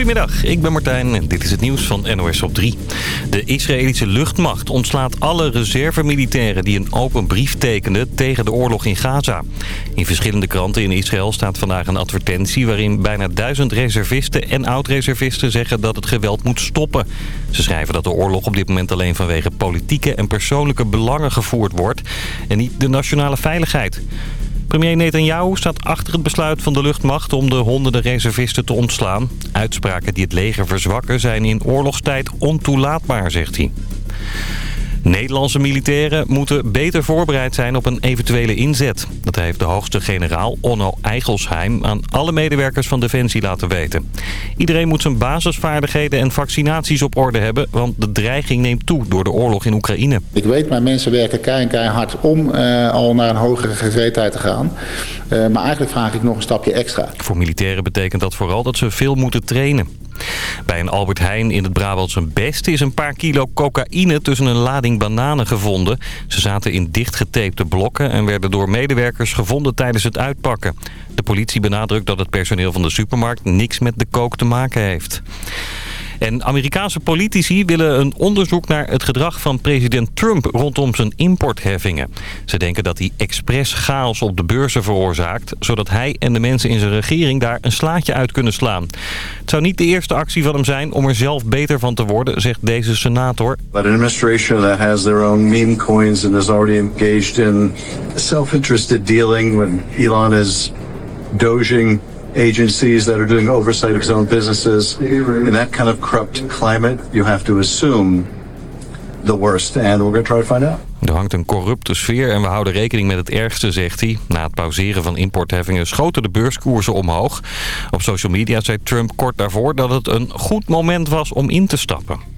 Goedemiddag, ik ben Martijn en dit is het nieuws van NOS op 3. De Israëlische luchtmacht ontslaat alle reservemilitairen die een open brief tekenden tegen de oorlog in Gaza. In verschillende kranten in Israël staat vandaag een advertentie waarin bijna duizend reservisten en oud-reservisten zeggen dat het geweld moet stoppen. Ze schrijven dat de oorlog op dit moment alleen vanwege politieke en persoonlijke belangen gevoerd wordt en niet de nationale veiligheid. Premier Netanyahu staat achter het besluit van de luchtmacht om de honderden reservisten te ontslaan. Uitspraken die het leger verzwakken zijn in oorlogstijd ontoelaatbaar, zegt hij. Nederlandse militairen moeten beter voorbereid zijn op een eventuele inzet. Dat heeft de hoogste generaal Onno Eigelsheim aan alle medewerkers van Defensie laten weten. Iedereen moet zijn basisvaardigheden en vaccinaties op orde hebben, want de dreiging neemt toe door de oorlog in Oekraïne. Ik weet, mijn mensen werken keihard om uh, al naar een hogere gezweetheid te gaan. Uh, maar eigenlijk vraag ik nog een stapje extra. Voor militairen betekent dat vooral dat ze veel moeten trainen. Bij een Albert Heijn in het Brabantse Best is een paar kilo cocaïne tussen een lading bananen gevonden. Ze zaten in dichtgetapte blokken en werden door medewerkers gevonden tijdens het uitpakken. De politie benadrukt dat het personeel van de supermarkt niks met de kook te maken heeft. En Amerikaanse politici willen een onderzoek naar het gedrag van president Trump rondom zijn importheffingen. Ze denken dat hij expres chaos op de beurzen veroorzaakt, zodat hij en de mensen in zijn regering daar een slaatje uit kunnen slaan. Het zou niet de eerste actie van hem zijn om er zelf beter van te worden, zegt deze senator. Administration that has their own meme coins and is already engaged in self-interested dealing when Elon is agencies that are doing oversight of own businesses. In that kind of corrupt climate, you have to assume the worst. And we're going to try to find out. Er hangt een corrupte sfeer en we houden rekening met het ergste, zegt hij. Na het pauzeren van importheffingen schoten de beurskoersen omhoog. Op social media zei Trump kort daarvoor dat het een goed moment was om in te stappen.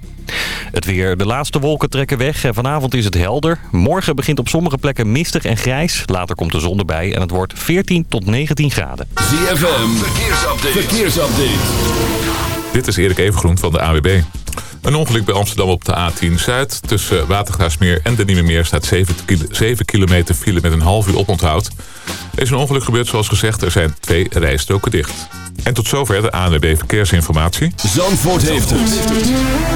Het weer. De laatste wolken trekken weg en vanavond is het helder. Morgen begint op sommige plekken mistig en grijs. Later komt de zon erbij en het wordt 14 tot 19 graden. ZFM. Verkeersupdate. Verkeersupdate. Dit is Erik Evengroen van de AWB. Een ongeluk bij Amsterdam op de A10 Zuid. Tussen Watergraasmeer en de Nieuwe Meer staat 7, 7 kilometer file met een half uur oponthoud. Er is een ongeluk gebeurd zoals gezegd. Er zijn twee rijstroken dicht. En tot zover de ANWB Verkeersinformatie. Zandvoort heeft het.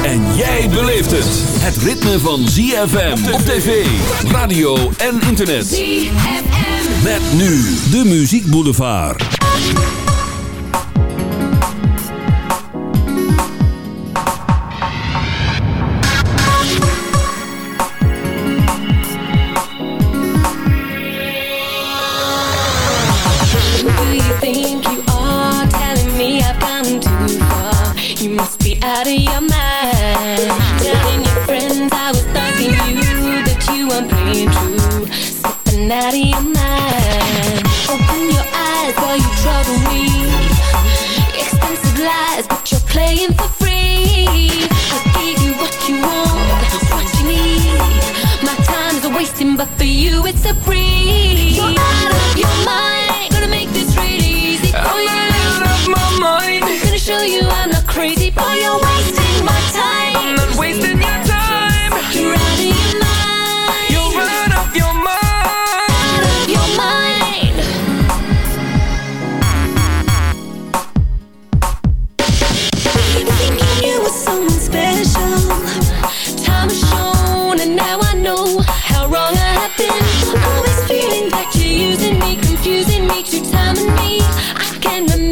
En jij beleeft het. Het ritme van ZFM op tv, radio en internet. ZFM. Met nu de Muziek Boulevard. Out of your mind. Telling your friends I was thugging you, that you weren't playing true. Slipping out of your mind. Open your eyes, while you trouble me. Expensive lies, but you're playing for free. I gave you what you want, what you need. My time's a wasting, but for you it's a breeze. You're out of your mind.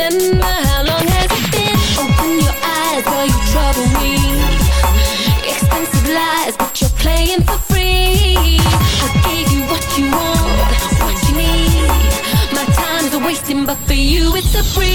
Remember how long has it been. Open your eyes, you trouble me. Expensive lies, but you're playing for free. I gave you what you want, what you need. My time's a wasting, but for you it's a breeze.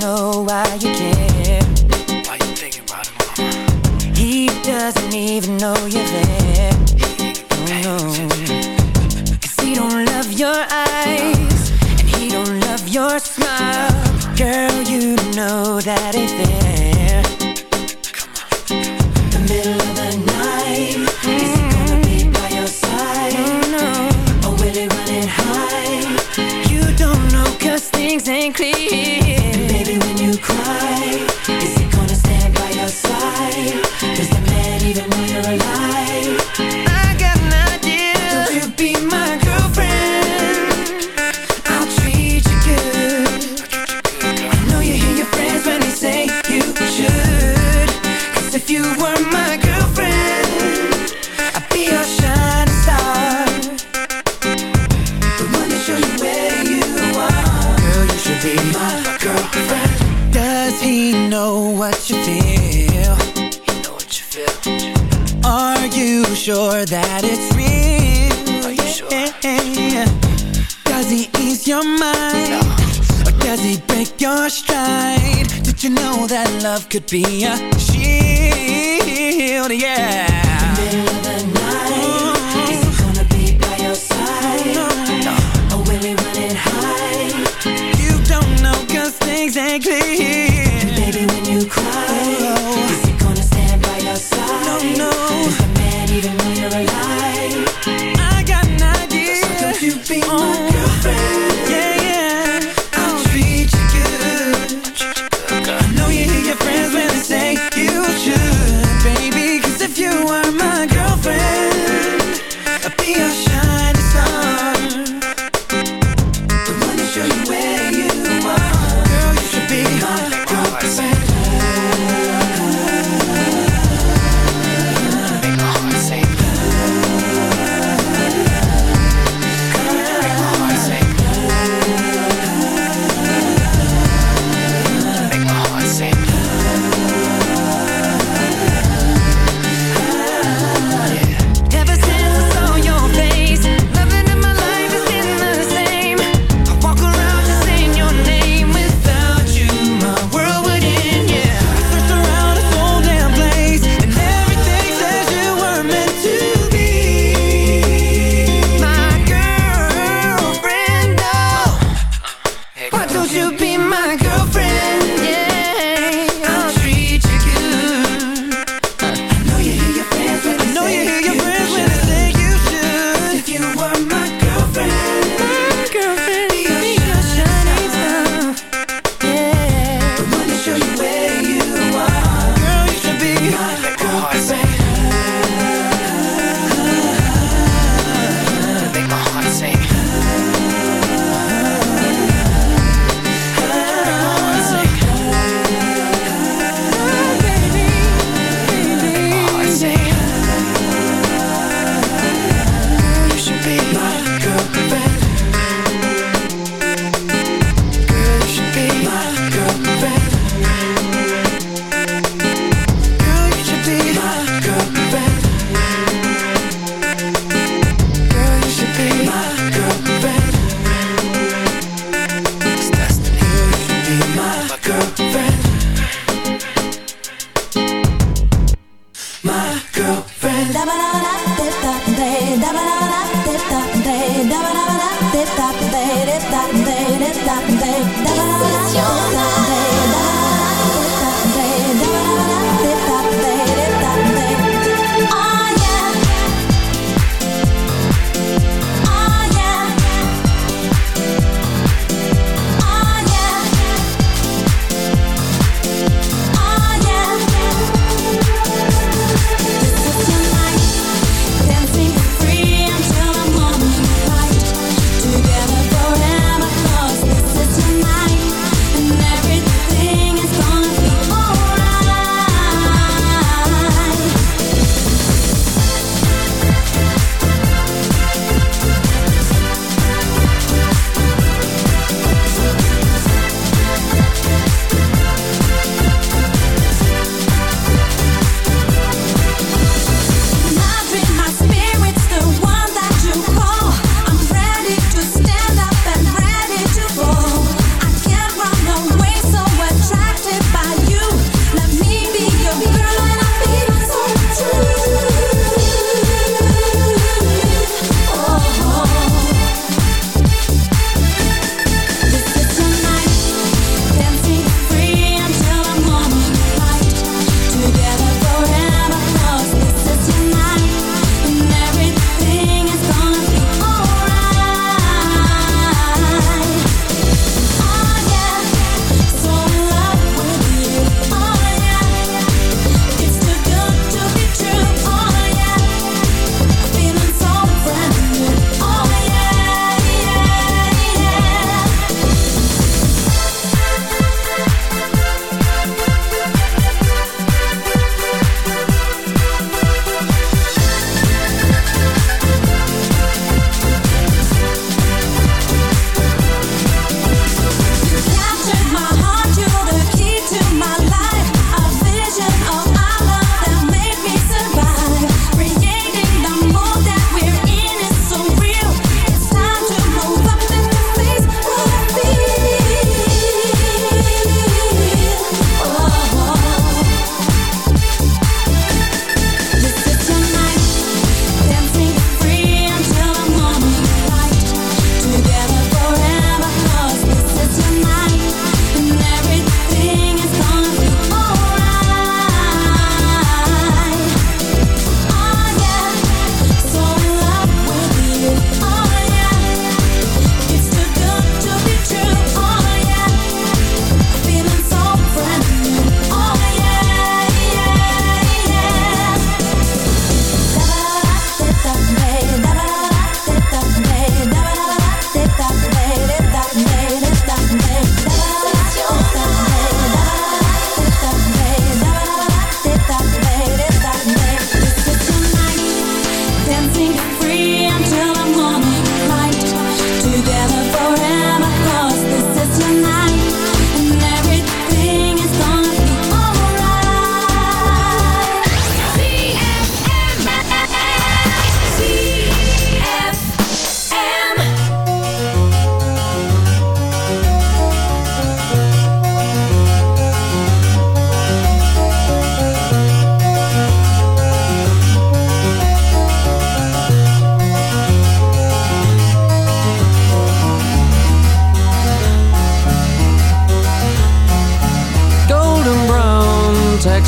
know why you care. Why you thinking about it. He doesn't even know you're there. Oh, no. Cause he don't love your eyes, and he don't love your smile. Girl, you know that it's there. could be a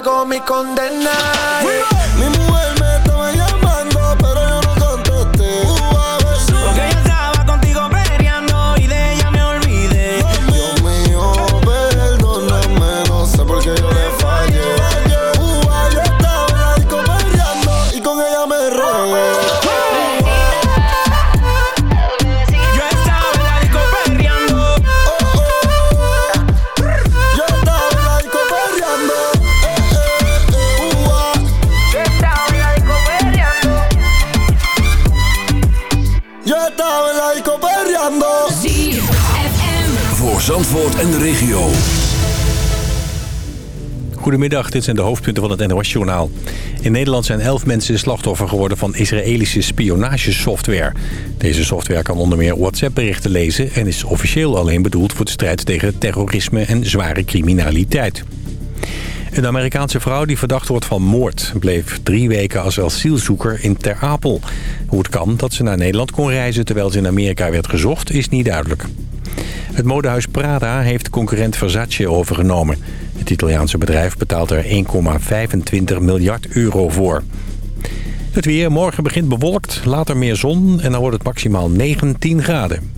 Pago mi condena. Goedemiddag, dit zijn de hoofdpunten van het NOS-journaal. In Nederland zijn elf mensen slachtoffer geworden van Israëlische spionagesoftware. Deze software kan onder meer WhatsApp-berichten lezen... en is officieel alleen bedoeld voor de strijd tegen terrorisme en zware criminaliteit. Een Amerikaanse vrouw die verdacht wordt van moord... bleef drie weken als asielzoeker in Ter Apel. Hoe het kan dat ze naar Nederland kon reizen terwijl ze in Amerika werd gezocht... is niet duidelijk. Het modehuis Prada heeft concurrent Versace overgenomen. Het Italiaanse bedrijf betaalt er 1,25 miljard euro voor. Het weer, morgen begint bewolkt, later meer zon en dan wordt het maximaal 19 graden.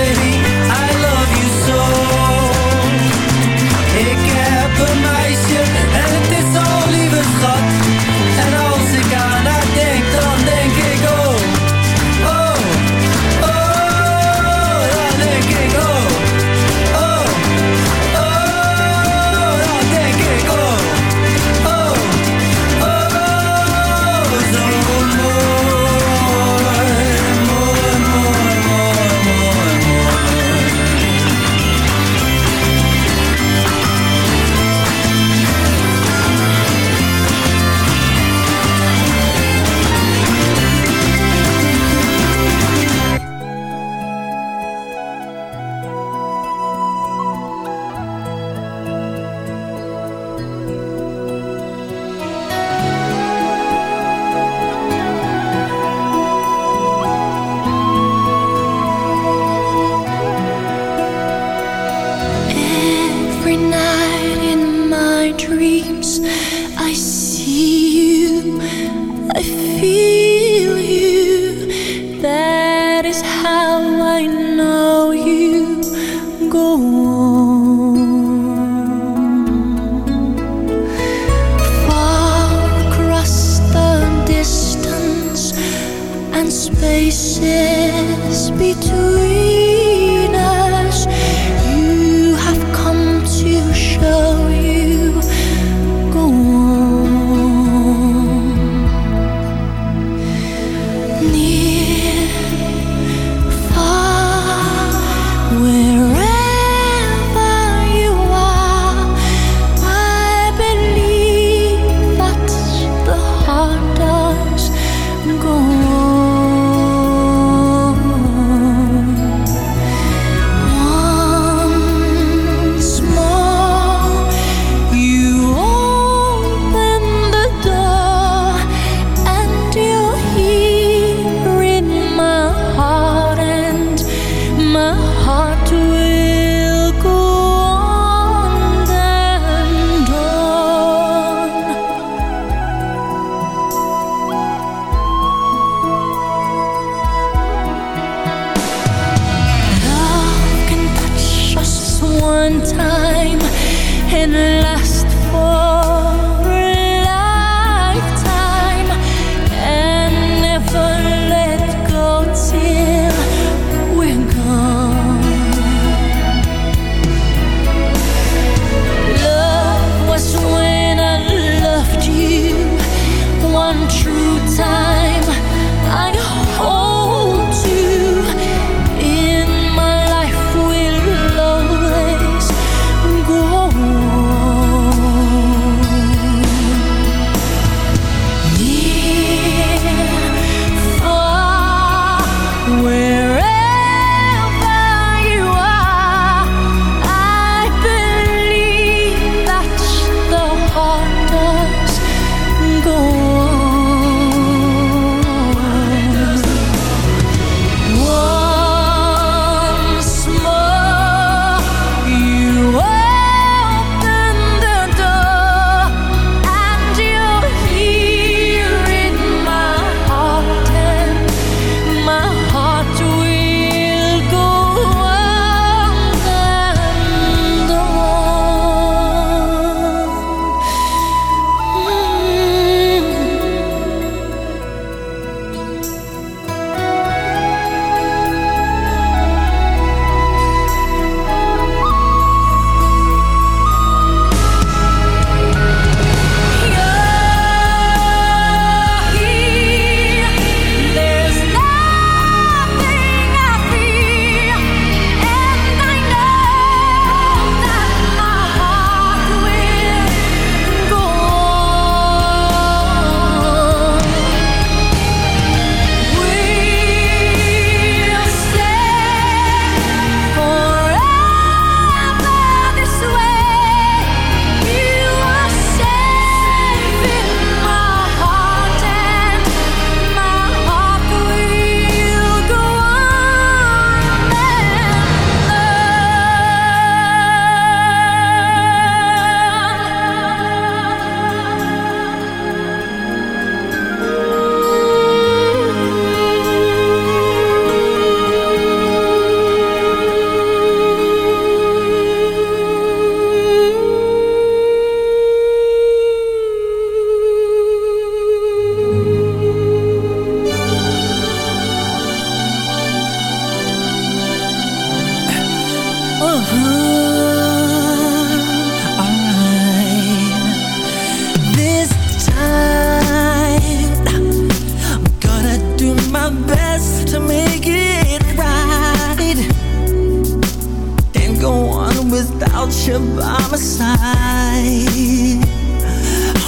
you by my side.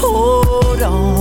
Hold on.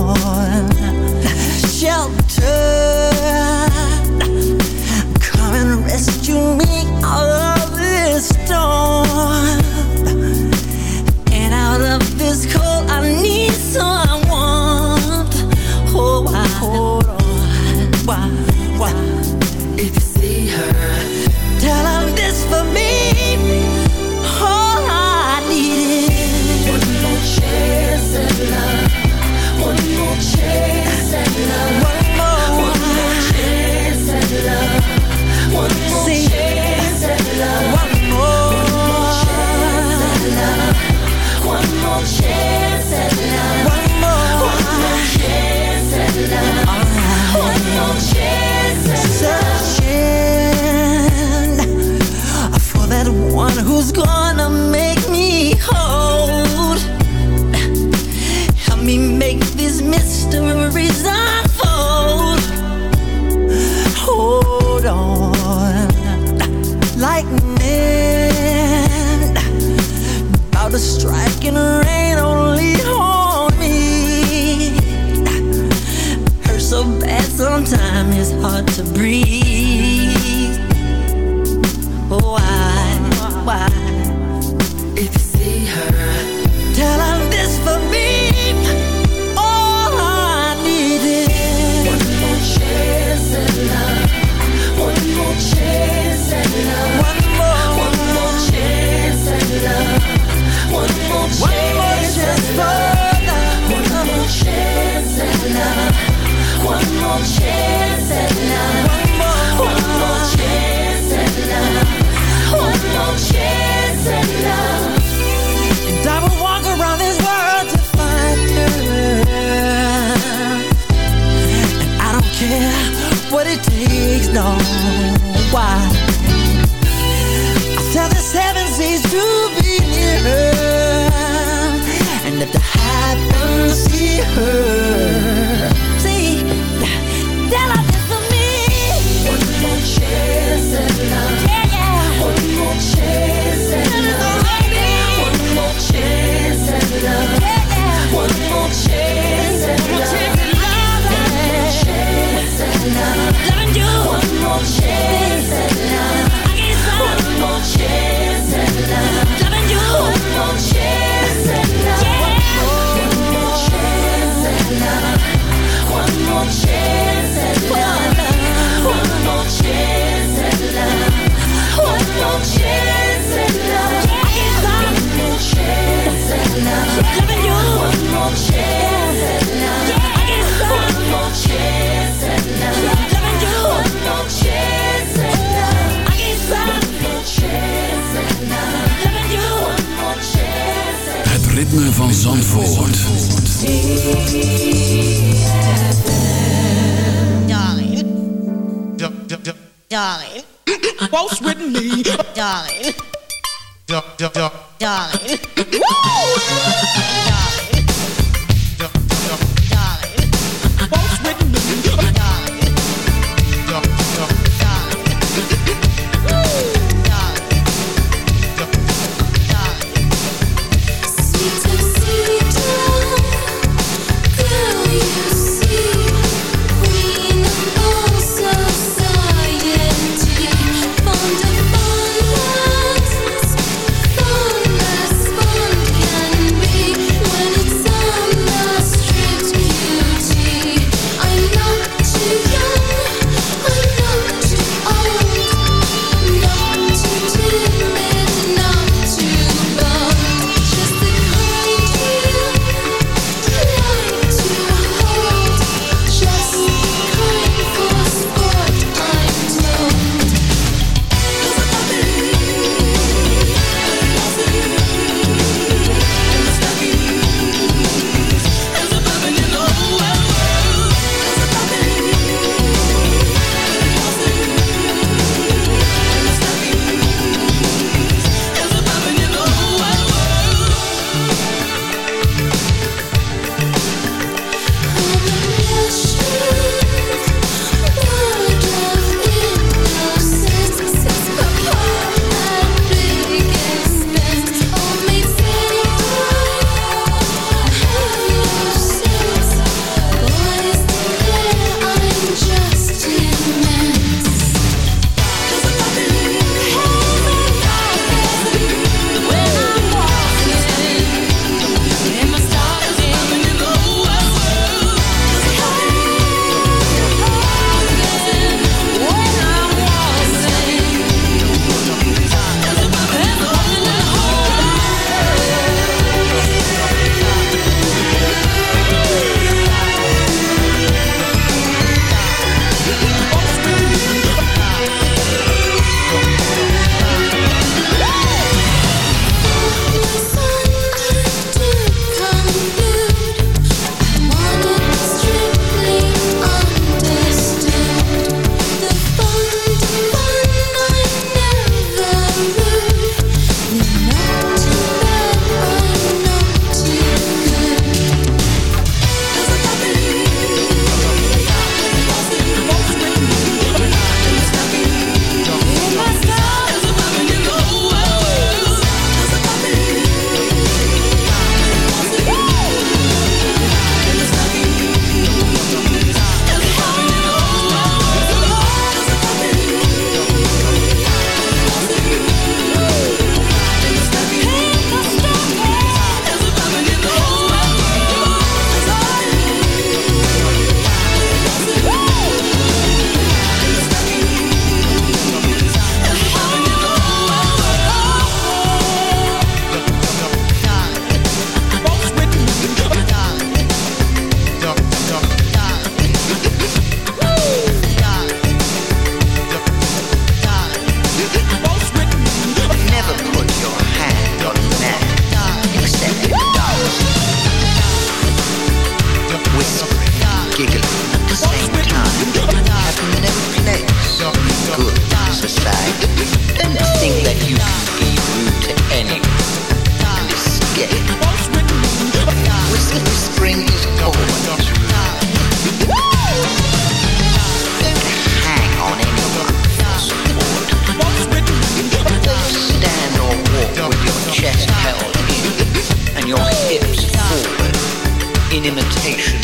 imitation.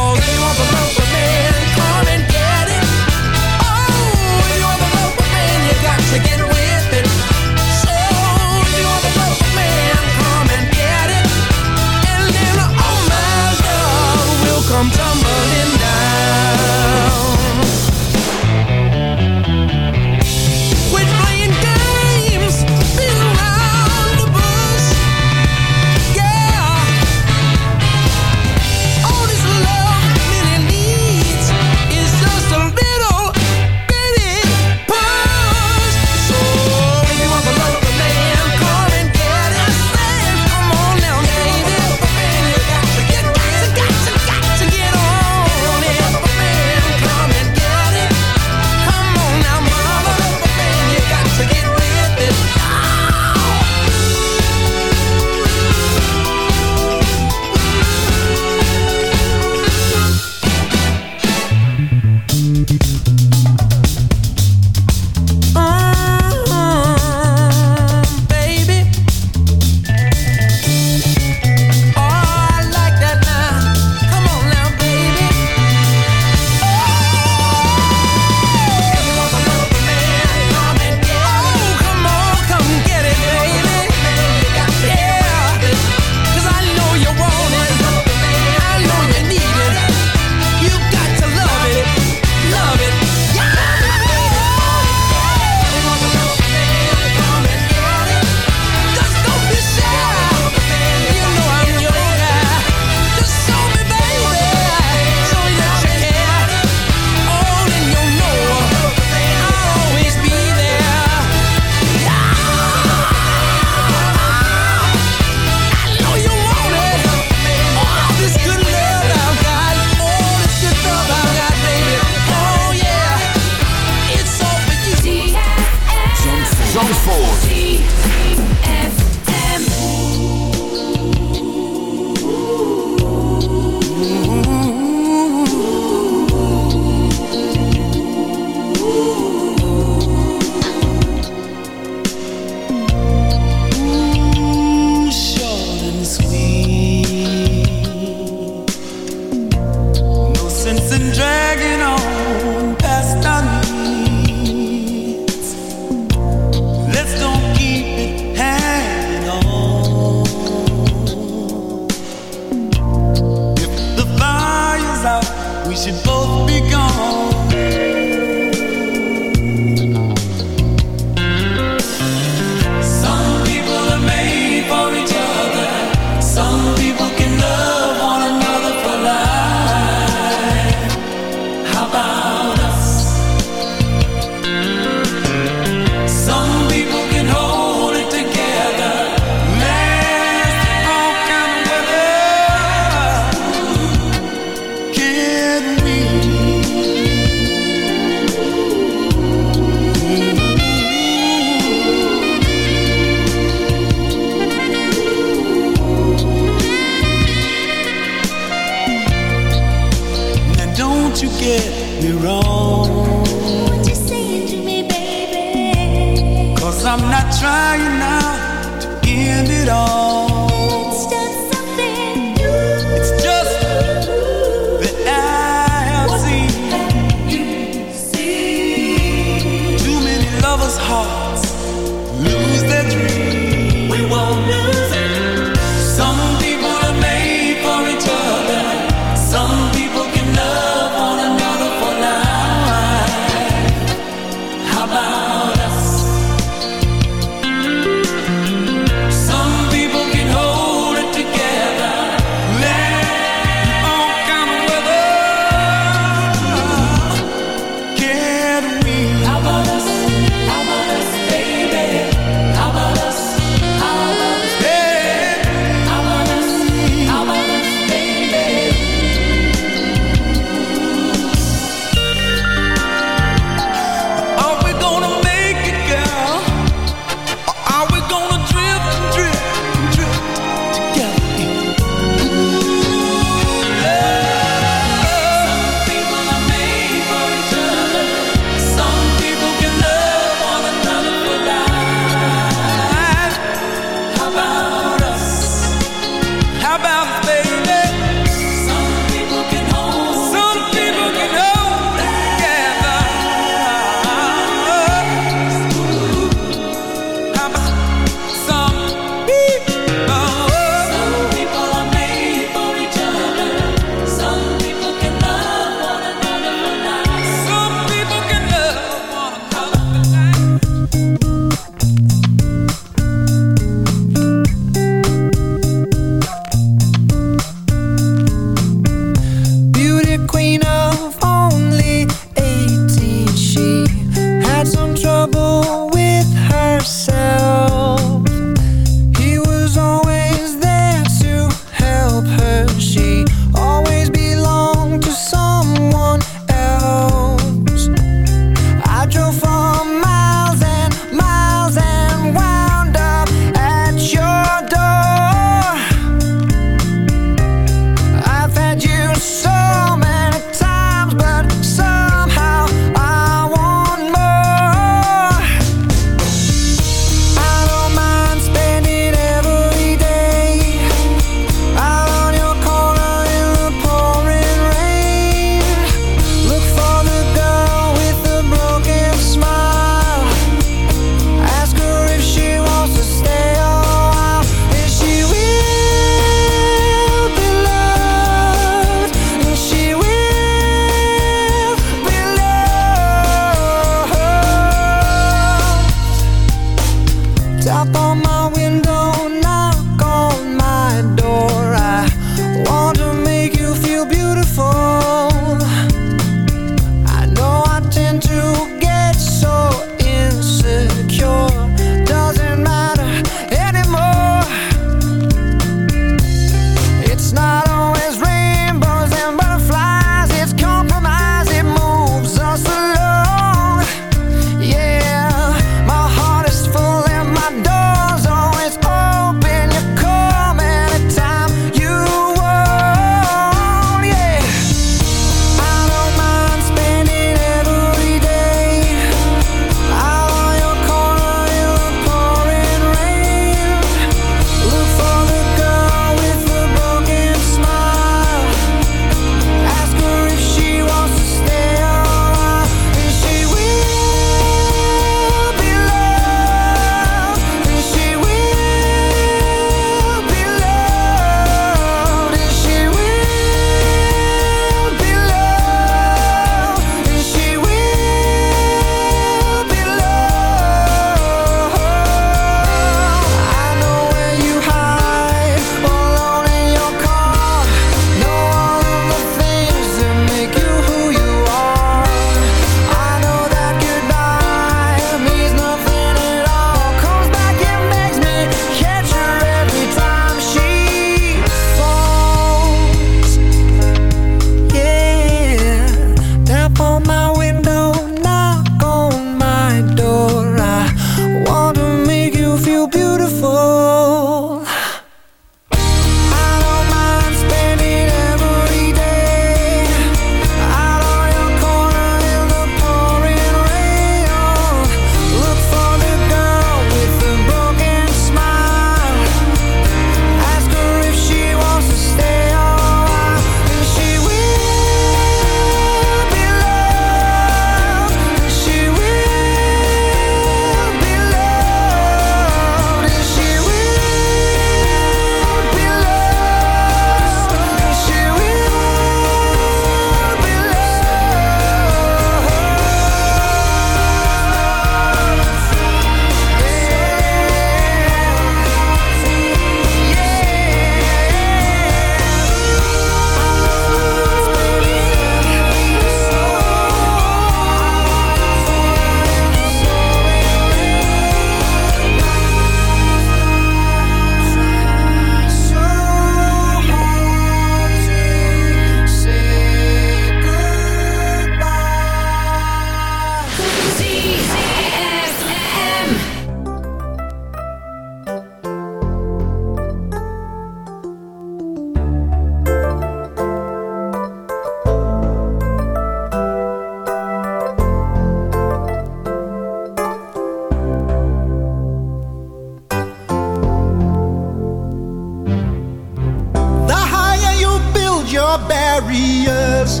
Your barriers,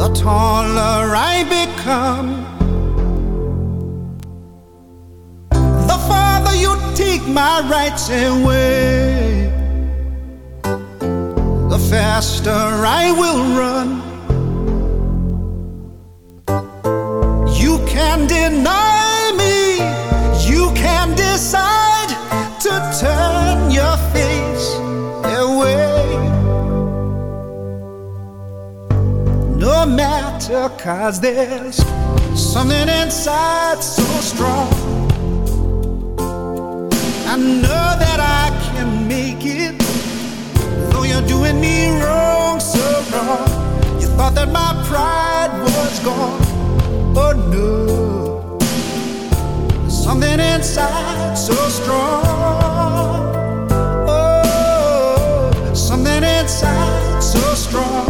the taller I become. The farther you take my rights away, the faster I will run. Cause there's something inside so strong. I know that I can make it, though you're doing me wrong, so wrong. You thought that my pride was gone. Oh no, something inside so strong. Oh, something inside so strong.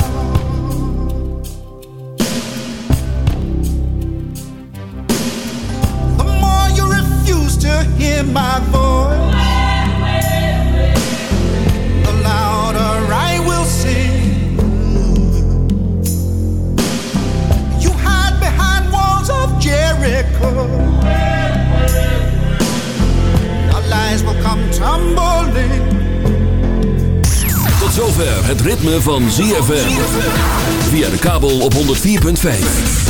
Hear my voice, the louder I will sing. You hide behind walls of Jericho. Our lies will come tumbling. Tot zover het ritme van ZFM. Via de kabel op 104.5.